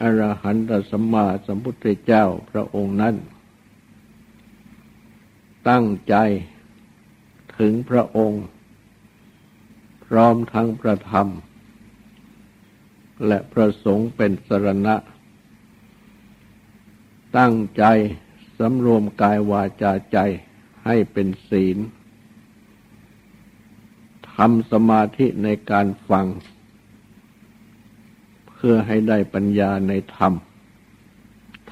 อรหันตสัมมาสัมพุทธเจ้าพระองค์นั้น ตั้งใจถึงพระองค์ พร้อมทั้งพระธรรม และพระสงฆ์เป็นสรณะ ตั้งใจสำรวมกายวาจาใจให้เป็นศีลทำสมาธิในการฟัง พื่อให้ได้ปัญญาในธรรม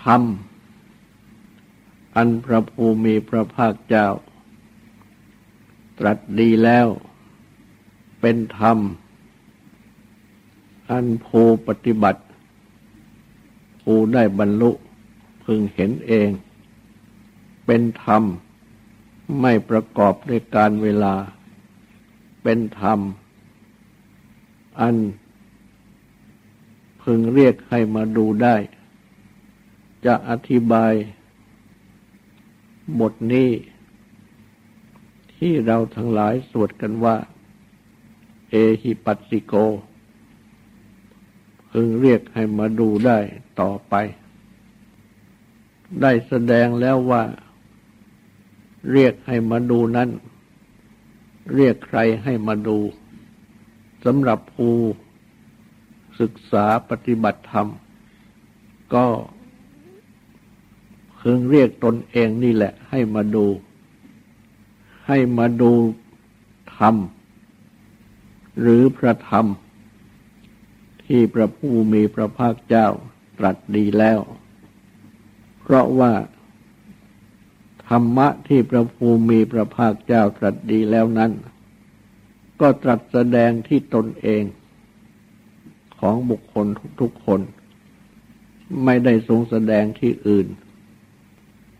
ธรรม อันพระภูมิพระภาคเจ้า ตรัสดีแล้ว เป็นธรรม อันภูปฏิบัติภูได้บรรลุพึงเห็นเอง เป็นธรรม ไม่ประกอบด้วยการเวลา เป็นธรรม อัน พึงเรียกให้มาดูได้ จะอธิบาย บทนี้ ที่เราทั้งหลายสวดกันว่า เอหิปัสสิโก พึงเรียกให้มาดูได้ต่อไป ได้แสดงแล้วว่า เรียกให้มาดูนั้น เรียกใครให้มาดูสำหรับภู ศึกษาปฏิบัติธรรม ก็เพิ่งเรียกตนเองนี่แหละ ให้มาดู ให้มาดูธรรม หรือพระธรรม ที่พระผู้มีพระภาคเจ้าตรัสดีแล้ว เพราะว่าธรรมะที่พระภูมิพระภาคเจ้าตรัสดีแล้วนั้น ก็ตรัสแสดงที่ตนเอง ของบุคคลทุกๆคน ไม่ได้ทรงแสดงที่อื่น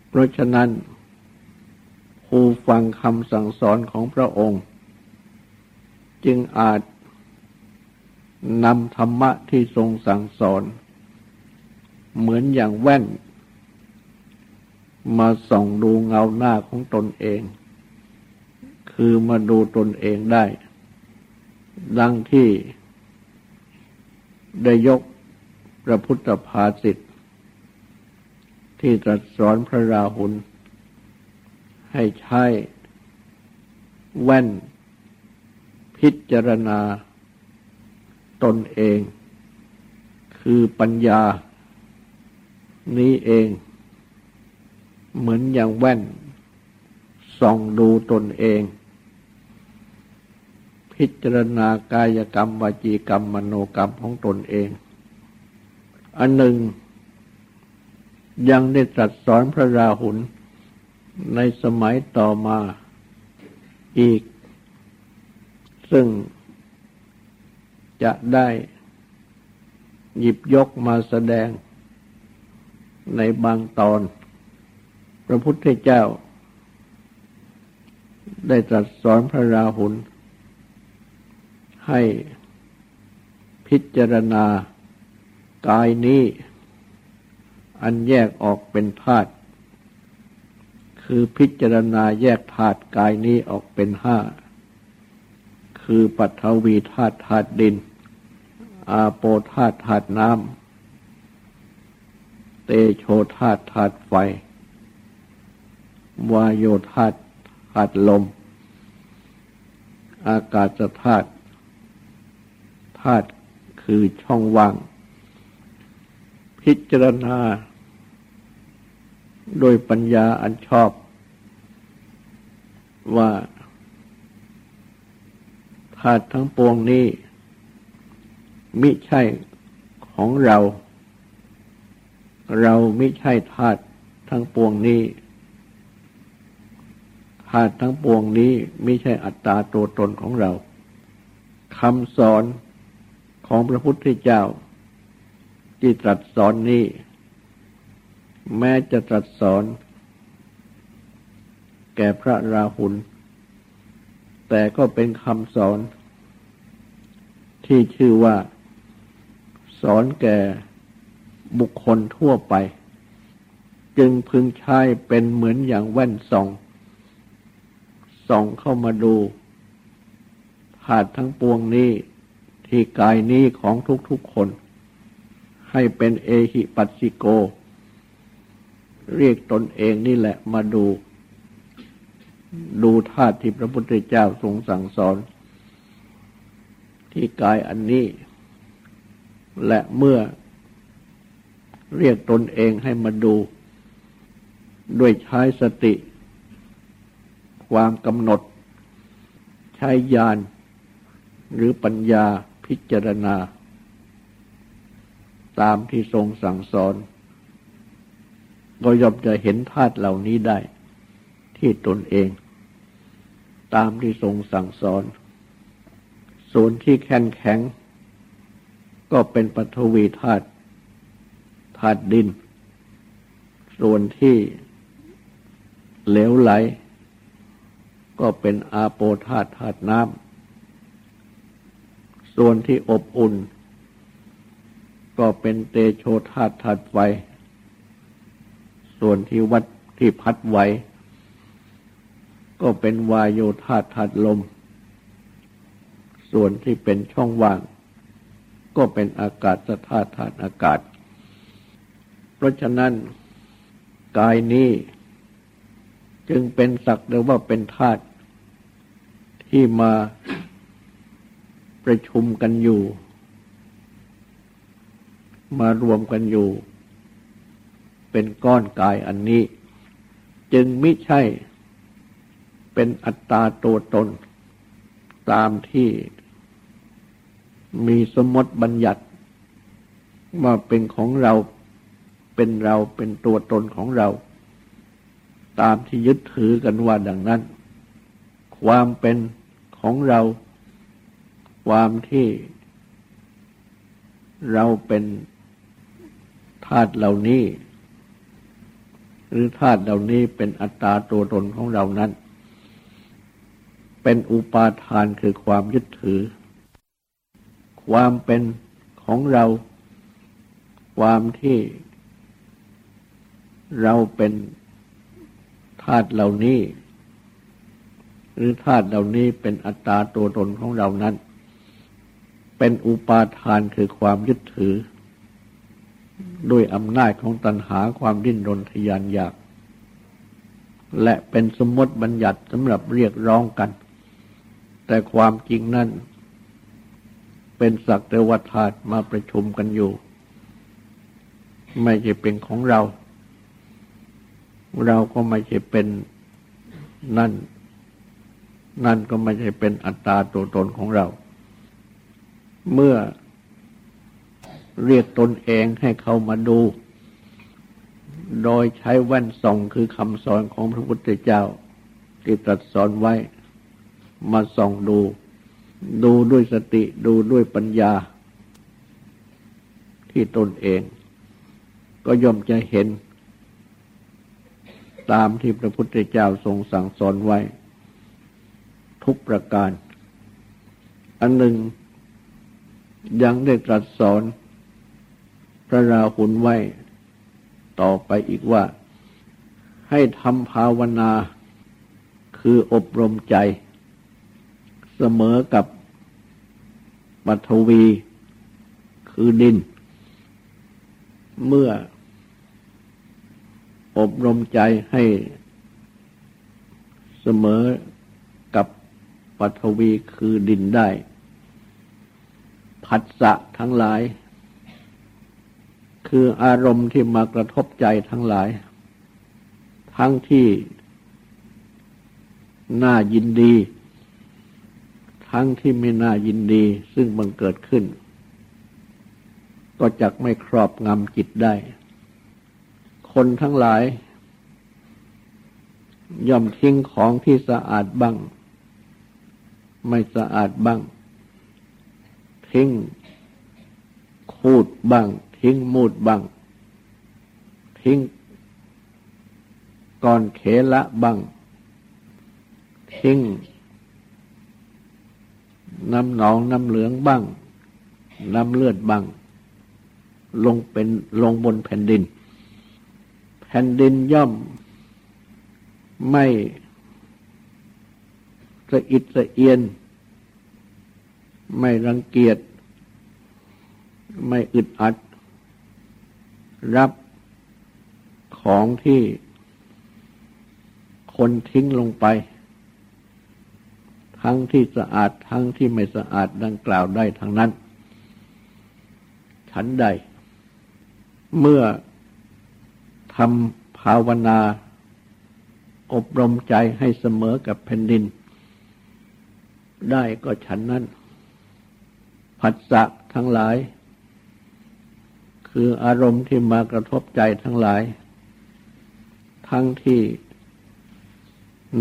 เพราะฉะนั้นผู้ฟังคำสั่งสอนของพระองค์ จึงอาจนำธรรมะที่ทรงสั่งสอน เหมือนอย่างแว่น มาส่องดูเงาหน้าของตนเอง คือมาดูตนเองได้ ดังที่ ได้ยกพระพุทธภาสิทธิที่ตรัสสอนพระราหุล ให้ใช้แว่น พิจารณา ตนเอง คือปัญญา นี้เอง เหมือนอย่างแว่นส่องดูตนเอง พิจารณากายกรรมวจีกรรมมโนกรรมของตนเอง อันหนึ่ง ยังได้ตรัสสอนพระราหุลในสมัยต่อมาอีก ซึ่งจะได้หยิบยกมาแสดงในบางตอน พระพุทธเจ้า ได้ตรัสสอนพระราหุล ให้พิจารณากายนี้ อันแยกออกเป็นธาตุคือพิจารณาแยกธาตุกายนี้ออกเป็นห้า คือปัทวีธาตุธาตุดิน อาโปธาตุธาตุน้ำ เตโชธาตุธาตุไฟ วายโยธาตุธาตุลม อากาศธาตุ ธาตุคือช่องว่าง พิจารณา โดยปัญญาอันชอบ ว่าธาตุทั้งปวงนี้ มิใช่ของเรา เราไม่ใช่ธาตุทั้งปวงนี้ธาตุทั้งปวงนี้ไม่ใช่อัตตาตัวตนของเราคำสอน ของพระพุทธเจ้า ที่ตรัสสอนนี้ แม้จะตรัสสอน แก่พระราหุล แต่ก็เป็นคำสอน ที่ชื่อว่า สอนแก่บุคคลทั่วไป จึงพึงใช้เป็นเหมือนอย่างแว่นส่องส่องเข้ามาดูธาตุทั้งปวงนี้ ที่กายนี้ของทุกๆคน ให้เป็นเอหิปัสสิโก เรียกตนเองนี่แหละมาดู ดูธาตุที่พระพุทธเจ้าทรงสั่งสอน ที่กายอันนี้ และเมื่อเรียกตนเองให้มาดู ด้วยใช้สติ ความกำหนด ใช้ญาณหรือปัญญา พิจารณา ตามที่ทรงสั่งสอน ก็ย่อมจะเห็นธาตุเหล่านี้ได้ ที่ตนเอง ตามที่ทรงสั่งสอน ส่วนที่แข็งแข็ง ก็เป็นปฐวีธาตุธาตุดิน ส่วนที่เหลวไหล ก็เป็นอาโปธาตุธาตุน้ำ ส่วนที่อบอุ่น ก็เป็นเตโชธาตุธาตุไฟ ส่วนที่วัดที่พัดไหวก็เป็นวายโยธาตุธาตุลม ส่วนที่เป็นช่องว่าง ก็เป็นอากาศธาตุธาตุอากาศ เพราะฉะนั้น กายนี้ จึงเป็นสักหรือว่าเป็นธาตุที่มา ประชุมกันอยู่ มารวมกันอยู่ เป็นก้อนกายอันนี้ จึงไม่ใช่เป็นอัตตาตัวตน ตามที่มีสมมติบัญญัติ ว่าเป็นของเราเป็นเราเป็นตัวตนของเรา ตามที่ยึดถือกันว่าดังนั้น ความเป็นของเรา ความที่เราเป็นธาตุเหล่านี้ หรือธาตุเหล่านี้เป็นอัตตาตัวตนของเรานั้น เป็นอุปาทานคือความยึดถือ ความเป็นของเรา ความที่เราเป็นธาตุเหล่านี้ หรือธาตุเหล่านี้เป็นอัตตาตัวตนของเรานั้น เป็นอุปาทานคือความยึดถือ ด้วยอำนาจของตัณหาความดิ้นรนทยานอยาก และเป็นสมมติบัญญัติสำหรับเรียกร้องกัน แต่ความจริงนั้น เป็นสักแต่ว่าธาตุมาประชุมกันอยู่ ไม่ใช่เป็นของเรา เราก็ไม่ใช่เป็นนั่น นั่นก็ไม่ใช่เป็นอัตตาตัวตนของเรา เมื่อเรียกตนเองให้เขามาดู โดยใช้แว่นส่องคือคำสอนของพระพุทธเจ้า ที่ตรัสสอนไว้ มาส่องดู ดูด้วยสติดูด้วยปัญญา ที่ตนเอง ก็ย่อมจะเห็น ตามที่พระพุทธเจ้าทรงสั่งสอนไว้ ทุกประการ อันหนึ่ง ยังได้ตรัสสอน พระราหุลไว้ต่อไปอีกว่า ให้ทำภาวนาคืออบรมใจ เสมอกับปัทวีคือดิน เมื่ออบรมใจให้เสมอกับปัทวีคือดินได้ ผัสสะทั้งหลาย คืออารมณ์ที่มากระทบใจทั้งหลาย ทั้งที่น่ายินดี ทั้งที่ไม่น่ายินดีซึ่งมันเกิดขึ้น ก็จักไม่ครอบงำจิตได้ คนทั้งหลาย ย่อมทิ้งของที่สะอาดบ้าง ไม่สะอาดบ้าง ทิ้งคูดบ้าง ทิ้งมูดบังทิ้งก่อนเขละบังทิ้งน้ำหนองน้ำเหลืองบ้าง น้ำเลือดบ้าง ลงเป็นลงบนแผ่นดิน แผ่นดินย่อมไม่สะอิดสะเอียน ไม่รังเกียจ ไม่อึดอัด รับของที่คนทิ้งลงไป ทั้งที่สะอาดทั้งที่ไม่สะอาดดังกล่าวได้ทั้งนั้น ฉันใด เมื่อทำภาวนา อบรมใจให้เสมอกับแผ่นดิน ได้ก็ฉันนั้น ผัสสะทั้งหลาย คืออารมณ์ที่มากระทบใจทั้งหลาย ทั้งที่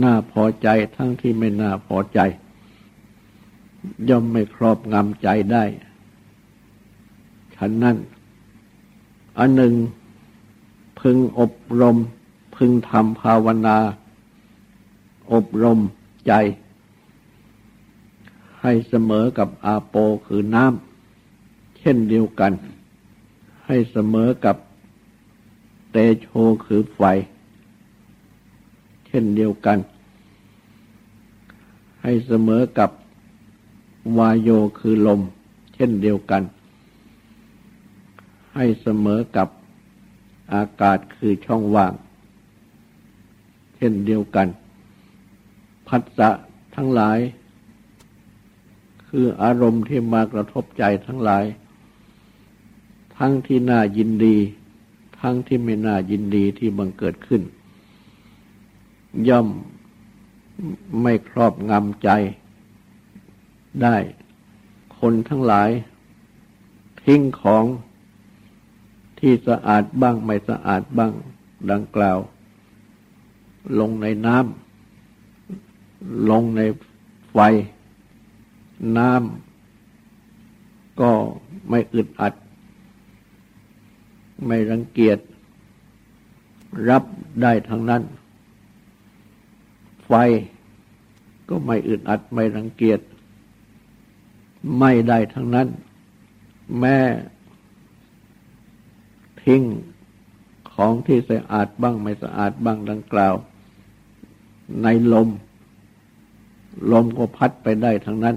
น่าพอใจทั้งที่ไม่น่าพอใจ ย่อมไม่ครอบงำใจได้ฉันนั้นอันหนึ่งพึงอบรม พึงทำภาวนา อบรมใจ ให้เสมอกับอาโปคือน้ำเช่นเดียวกัน ให้เสมอกับเตโชคือไฟ เช่นเดียวกัน ให้เสมอกับวายโยคือลม เช่นเดียวกัน ให้เสมอกับอากาศคือช่องว่าง เช่นเดียวกัน พัสสะทั้งหลาย คืออารมณ์ที่มากระทบใจทั้งหลาย ทั้งที่น่ายินดี ทั้งที่ไม่น่ายินดีที่บังเกิดขึ้น ย่อมไม่ครอบงำใจได้ คนทั้งหลาย ทิ้งของที่สะอาดบ้างไม่สะอาดบ้างดังกล่าว ลงในน้ำลงในไฟ น้ำก็ไม่อึดอัด ไม่รังเกียจ รับได้ทั้งนั้น ไฟก็ไม่อึดอัด ไม่รังเกียจ ไม่ได้ทั้งนั้น แม่ทิ้งของที่สะอาดบ้างไม่สะอาดบ้างดังกล่าว ในลม ลมก็พัดไปได้ทั้งนั้น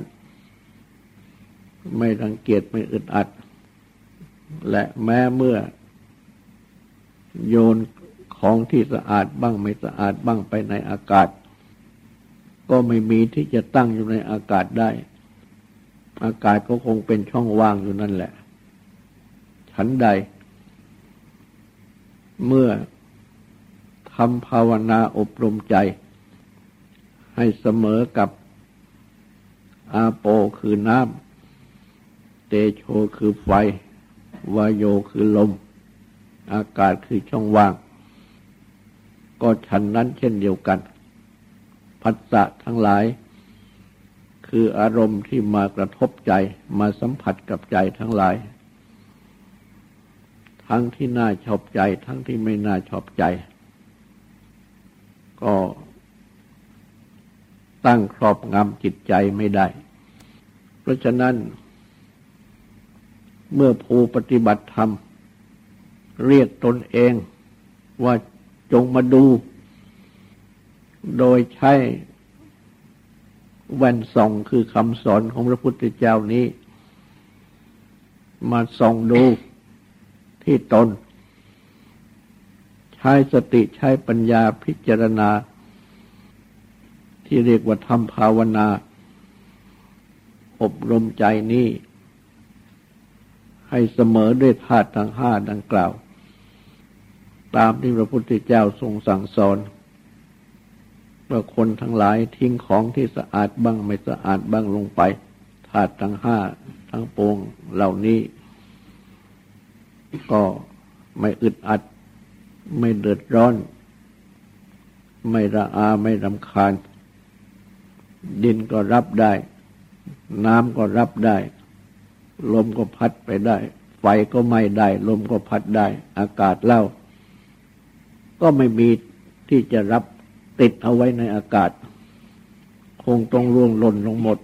ไม่รังเกียจไม่อึดอัด และแม้เมื่อ โยนของที่สะอาดบ้างไม่สะอาดบ้างไปในอากาศ ก็ไม่มีที่จะตั้งอยู่ในอากาศได้ อากาศก็คงเป็นช่องว่างอยู่นั่นแหละ ฉันใด เมื่อทำภาวนาอบรมใจ ให้เสมอกับอาโปคือน้ำ เตโชคือไฟ วายโยคือลม อากาศคือช่องว่าง ก็ฉันนั้นเช่นเดียวกันผัสสะทั้งหลาย คืออารมณ์ที่มากระทบใจมาสัมผัสกับใจทั้งหลาย ทั้งที่น่าชอบใจ ทั้งที่ไม่น่าชอบใจ ก็ตั้งครอบงำจิตใจไม่ได้ เพราะฉะนั้น เมื่อผู้ปฏิบัติธรรม เรียกตนเองว่าจงมาดู โดยใช้แว่นส่องคือคำสอนของพระพุทธเจ้านี้ มาส่องดูที่ตน ใช้สติใช้ปัญญาพิจารณา ที่เรียกว่าทำภาวนา อบรมใจนี้ ให้เสมอด้วยธาตุทั้งห้าดังกล่าว ตามที่พระพุทธเจ้าทรงสั่งสอนว่าคนทั้งหลายทิ้งของที่สะอาดบ้างไม่สะอาดบ้างลงไปธาตุทั้งห้าทั้งปวงเหล่านี้ ก็ไม่อึดอัด ไม่เดือดร้อน ไม่ระอาไม่รำคาญ ดินก็รับได้ น้ำก็รับได้ ลมก็พัดไปได้ ไฟก็ไหม้ได้ ลมก็พัดได้ อากาศเล่า ก็ไม่มีที่จะรับติดเอาไว้ในอากาศ คงต้องร่วงหล่นลงหมด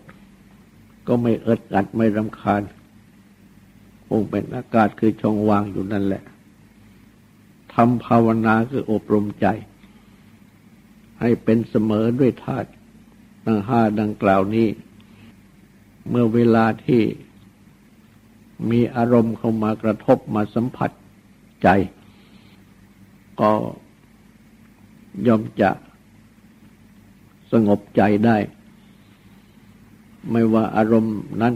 ก็ไม่เอิดอัดไม่รำคาญ คงเป็นอากาศคือช่องว่างอยู่นั่นแหละทำภาวนาคืออบรมใจ ให้เป็นเสมอด้วยธาตุทั้งห้าดังกล่าวนี้ เมื่อเวลาที่ มีอารมณ์เข้ามากระทบมาสัมผัสใจ ก็ย่อมจะสงบใจได้ ไม่ว่าอารมณ์นั้น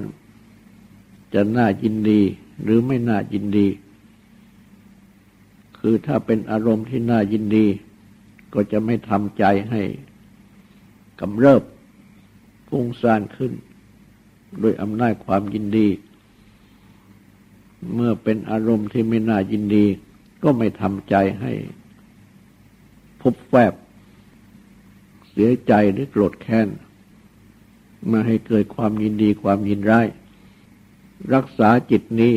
จะน่ายินดีหรือไม่น่ายินดี คือถ้าเป็นอารมณ์ที่น่ายินดี ก็จะไม่ทำใจให้กำเริบฟุ้งซ่านขึ้น ด้วยอำนาจความยินดี เมื่อเป็นอารมณ์ที่ไม่น่ายินดี ก็ไม่ทำใจให้พบแฝบเสียใจหรือโกรธแค้น มาให้เกิดความยินดีความยินร้ายรักษาจิตนี้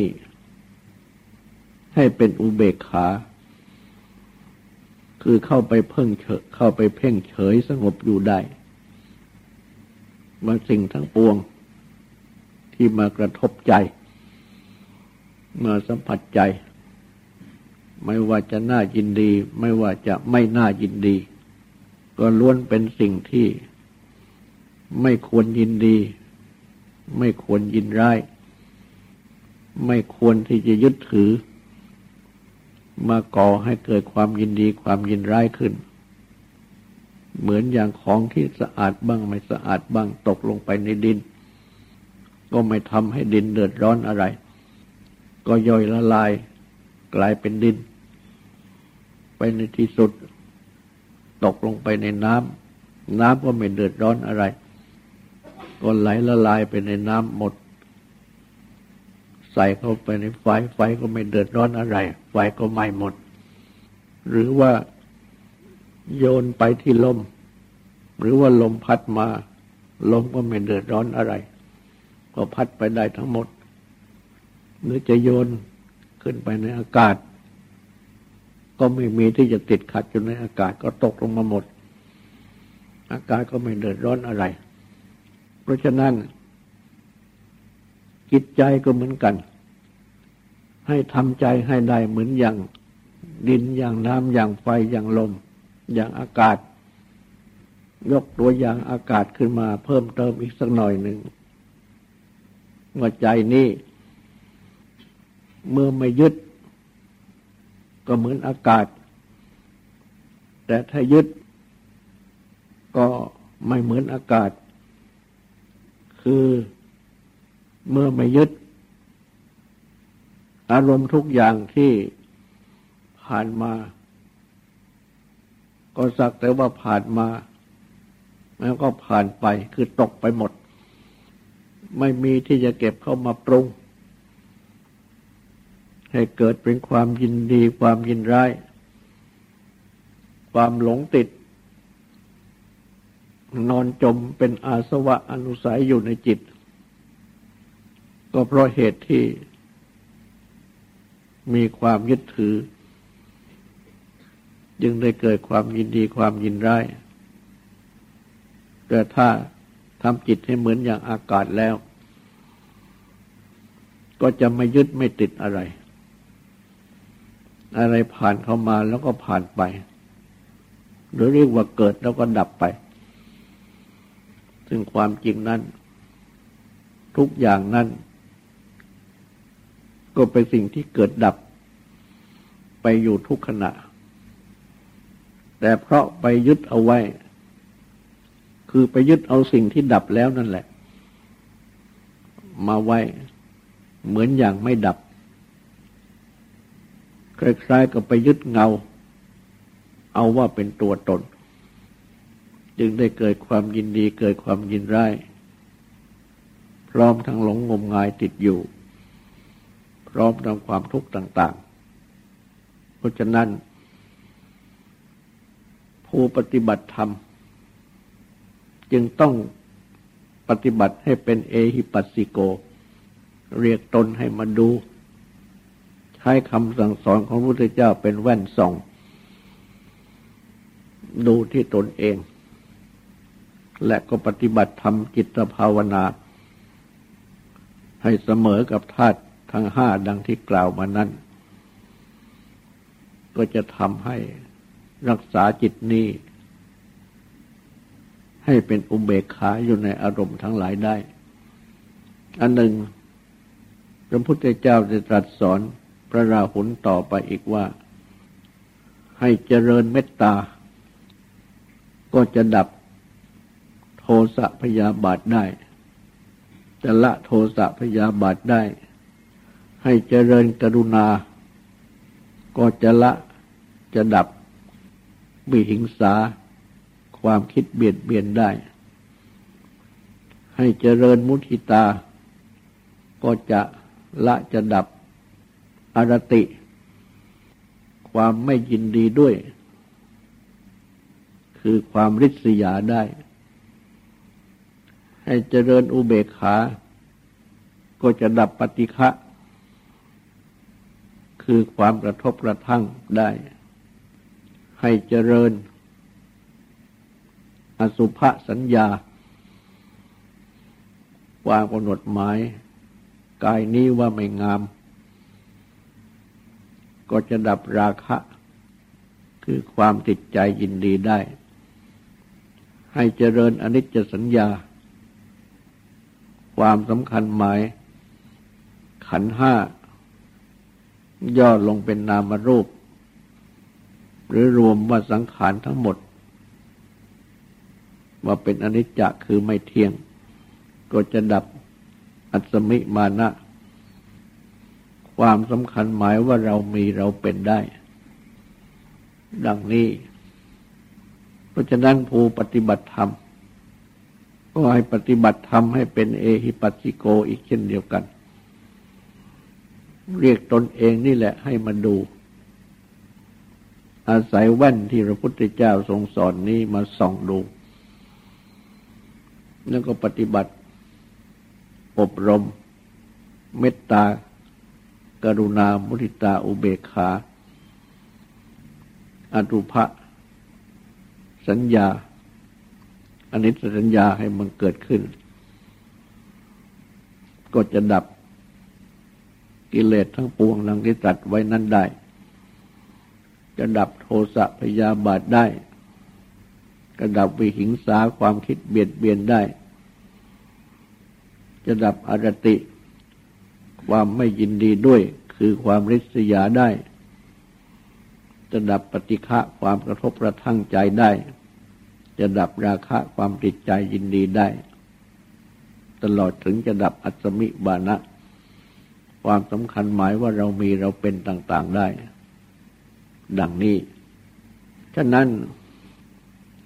ให้เป็นอุเบกขา คือเข้าไปเพ่งเฉเข้าไปเพ่งเฉยสงบอยู่ได้มาสิ่งทั้งปวงที่มากระทบใจ มาสัมผัสใจ ไม่ว่าจะน่ายินดี ไม่ว่าจะไม่น่ายินดี ก็ล้วนเป็นสิ่งที่ไม่ควรยินดี ไม่ควรยินร้าย ไม่ควรที่จะยึดถือ มาก่อให้เกิดความยินดีความยินร้ายขึ้น เหมือนอย่างของที่สะอาดบ้างไม่สะอาดบ้างตกลงไปในดิน ก็ไม่ทำให้ดินเดือดร้อนอะไร ก็ย่อยละลายกลายเป็นดิน ไปในที่สุด ตกลงไปในน้ำน้ำก็ไม่เดือดร้อนอะไร ก็ไหลละลายไปในน้ำหมด ใส่เข้าไปในไฟไฟก็ไม่เดือดร้อนอะไร ไฟก็ไหม้หมด หรือว่าโยนไปที่ลม หรือว่าลมพัดมา ลมก็ไม่เดือดร้อนอะไร ก็พัดไปได้ทั้งหมด หรือจะโยนขึ้นไปในอากาศ ก็ไม่มีที่จะติดขัดอยู่ในอากาศก็ตกลงมาหมด อากาศก็ไม่เดือดร้อนอะไร เพราะฉะนั้น จิตใจก็เหมือนกัน ให้ทำใจให้ได้เหมือนอย่างดินอย่างน้ำอย่างไฟอย่างลม อย่างอากาศ ยกตัวอย่างอากาศขึ้นมาเพิ่มเติมอีกสักหน่อยหนึ่งว่าใจนี้ เมื่อไม่ยึด ก็เหมือนอากาศ แต่ถ้ายึด ก็ไม่เหมือนอากาศ คือเมื่อไม่ยึด อารมณ์ทุกอย่างที่ผ่านมา ก็สักแต่ว่าผ่านมา แล้วก็ผ่านไปคือตกไปหมด ไม่มีที่จะเก็บเข้ามาปรุง ให้เกิดเป็นความยินดีความยินร้าย ความหลงติด นอนจมเป็นอาสวะอนุสัยอยู่ในจิต ก็เพราะเหตุที่มีความยึดถือ จึงได้เกิดความยินดีความยินร้าย แต่ถ้าทำจิตให้เหมือนอย่างอากาศแล้ว ก็จะไม่ยึดไม่ติดอะไร อะไรผ่านเข้ามาแล้วก็ผ่านไป หรือเรียกว่าเกิดแล้วก็ดับไป ซึ่งความจริงนั้น ทุกอย่างนั้น ก็เป็นสิ่งที่เกิดดับ ไปอยู่ทุกขณะ แต่เพราะไปยึดเอาไว้ คือไปยึดเอาสิ่งที่ดับแล้วนั่นแหละ มาไว้เหมือนอย่างไม่ดับ คล้ายๆกับไปยึดเงา เอาว่าเป็นตัวตน จึงได้เกิดความยินดีเกิดความยินร้ายพร้อมทั้งหลงงมงายติดอยู่ พร้อมทั้งความทุกข์ต่าง ๆ เพราะฉะนั้น ผู้ปฏิบัติธรรม จึงต้องปฏิบัติให้เป็นเอหิปัสสิโก เรียกตนให้มาดู ช้คำสั่งสอนของพระพุทธเจ้าเป็นแว่นส่อง ดูที่ตนเอง และก็ปฏิบัติธรรมจิตภาวนา ให้เสมอกับธาตุทั้งห้าดังที่กล่าวมานั้น ก็จะทำให้รักษาจิตนี้ ให้เป็นอุเบกขาอยู่ในอารมณ์ทั้งหลายได้ อันหนึ่งพระพุทธเจ้าจะตรัสสอน พระราหุลต่อไปอีกว่า ให้เจริญเมตตา ก็จะดับโทสะพยาบาทได้ จะละโทสะพยาบาทได้ ให้เจริญกรุณา ก็จะละจะดับบิหิงสา ความคิดเบียดเบียนได้ ให้เจริญมุทิตา ก็จะละจะดับ อารติ ความไม่ยินดีด้วย คือความริษยาได้ ให้เจริญอุเบกขา ก็จะดับปฏิฆะคือความกระทบกระทั่งได้ ให้เจริญ อสุภสัญญา ความกำหนดหมาย กายนี้ว่าไม่งาม ก็จะดับราคะ คือความติดใจยินดีได้ ให้เจริญอนิจจสัญญา ความสำคัญหมาย ขันห้า ย่อลงเป็นนามรูป หรือรวมว่าสังขารทั้งหมด ว่าเป็นอนิจจคือไม่เที่ยง ก็จะดับอัศมิมานะ ความสำคัญหมายว่าเรามีเราเป็นได้ ดังนี้ เพราะฉะนั้นผู้ปฏิบัติธรรม ก็ให้ปฏิบัติธรรมให้เป็นเอหิปัสสิโกอีกเช่นเดียวกัน เรียกตนเองนี่แหละให้มาดู อาศัยแว่นที่พระพุทธเจ้าทรงสอนนี้มาส่องดู แล้วก็ปฏิบัติอบรมเมตตา กรุณา มุทิตา อุเบกขา อตุภะสัญญาอันนี้สัญญาให้มันเกิดขึ้น ก็จะดับกิเลสทั้งปวงลังที่ตัดไว้นั้นได้ จะดับโทสะพยาบาทได้กระดับวิหิงสาความคิดเบียดเบียนได้ จะดับอารติ ความไม่ยินดีด้วย คือความริษยาได้จะดับปฏิฆะความกระทบกระทั่งใจได้ จะดับราคะความติดใจยินดีได้ ตลอดถึงจะดับอัศมิบานะ ความสำคัญหมายว่าเรามีเราเป็นต่าง ๆได้ ดังนี้ ฉะนั้น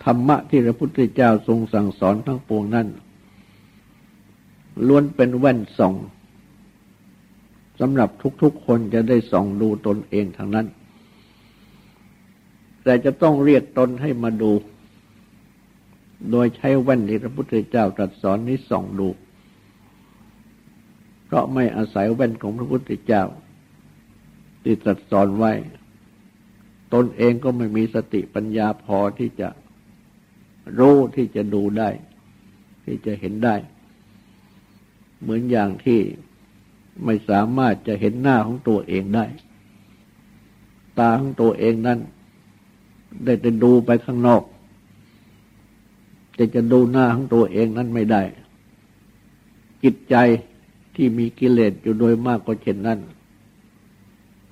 ธรรมะที่พระพุทธเจ้าทรงสั่งสอนทั้งปวงนั้นล้วนเป็นแว่นส่อง สำหรับทุกๆคนจะได้ส่องดูตนเองทางนั้น แต่จะต้องเรียกตนให้มาดู โดยใช้แว่นที่พระพุทธเจ้าตรัสสอนนี้ส่องดู เพราะไม่อาศัยแว่นของพระพุทธเจ้า ที่ตรัสสอนไว้ ตนเองก็ไม่มีสติปัญญาพอที่จะรู้ที่จะดูได้ ที่จะเห็นได้ เหมือนอย่างที่ ไม่สามารถจะเห็นหน้าของตัวเองได้ ตาของตัวเองนั้น ได้แต่ดูไปข้างนอกจะจะดูหน้าของตัวเองนั้นไม่ได้ จิตใจที่มีกิเลสอยู่โดยมากก็เช่นนั้น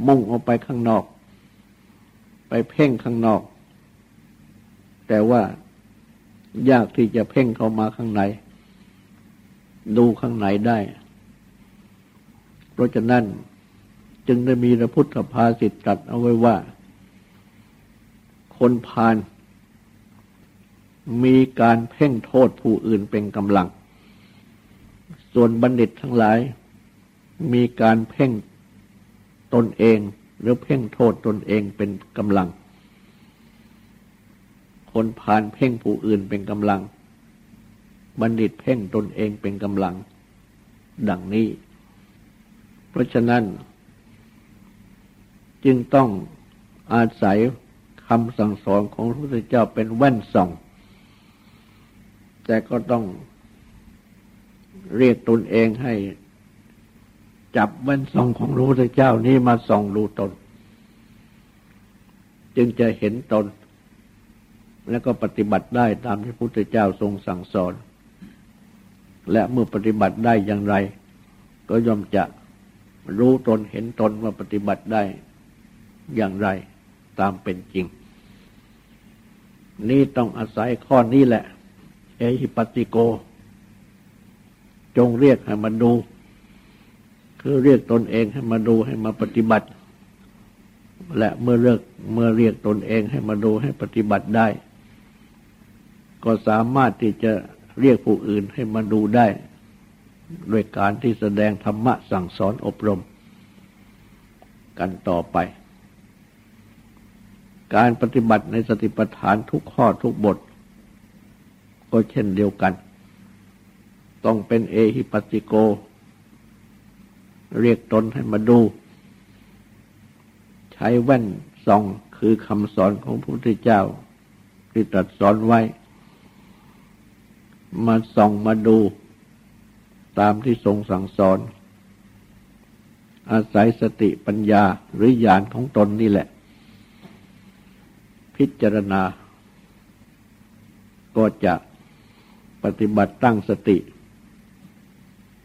มุ่งออกไปข้างนอก ไปเพ่งข้างนอก แต่ว่ายากที่จะเพ่งเข้ามาข้างใน ดูข้างในได้ เพราะฉะนั้นจึงได้มีพระพุทธภาษิตตรัสเอาไว้ว่า คนพาลมีการเพ่งโทษผู้อื่นเป็นกำลัง ส่วนบัณฑิตทั้งหลาย มีการเพ่งตนเองหรือเพ่งโทษตนเองเป็นกำลัง คนพาลเพ่งผู้อื่นเป็นกำลัง บัณฑิตเพ่งตนเองเป็นกำลัง ดังนี้ เพราะฉะนั้น จึงต้องอาศัยคำสั่งสอนของพระพุทธเจ้าเป็นแว่นส่อง แต่ก็ต้องเรียกตนเองให้จับแว่นส่องของพระพุทธเจ้านี้มาส่องดูตน จึงจะเห็นตน และก็ปฏิบัติได้ตามที่พระพุทธเจ้าทรงสั่งสอน และเมื่อปฏิบัติได้อย่างไร ก็ย่อมจะ รู้ตนเห็นตนว่าปฏิบัติได้อย่างไรตามเป็นจริง นี่ต้องอาศัยข้อนี้แหละ เอหิปัติโก จงเรียกให้มาดู คือเรียกตนเองให้มาดูให้มาปฏิบัติ และเมื่อเรียกเมื่อเรียกตนเองให้มาดูให้ปฏิบัติได้ ก็สามารถที่จะเรียกผู้อื่นให้มาดูได้ ด้วยการที่แสดงธรรมะสั่งสอนอบรม กันต่อไป การปฏิบัติในสติปัฏฐานทุกข้อทุกบท ก็เช่นเดียวกัน ต้องเป็นเอหิปัสสิโก เรียกตนให้มาดู ใช้แว่นส่องคือคำสอนของพระพุทธเจ้า ที่ตรัสสอนไว้ มาส่องมาดู ตามที่ทรงสั่งสอน อาศัยสติปัญญาหรือญาณของตนนี่แหละ พิจารณา ก็จะปฏิบัติตั้งสติ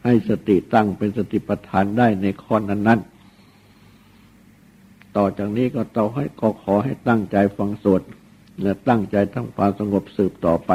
ให้สติตั้งเป็นสติปัฏฐานได้ในข้อนั้นนั้นต่อจากนี้ก็ต่อให้ก็ขอให้ตั้งใจฟังสวดและตั้งใจทั้งความสงบสืบต่อไป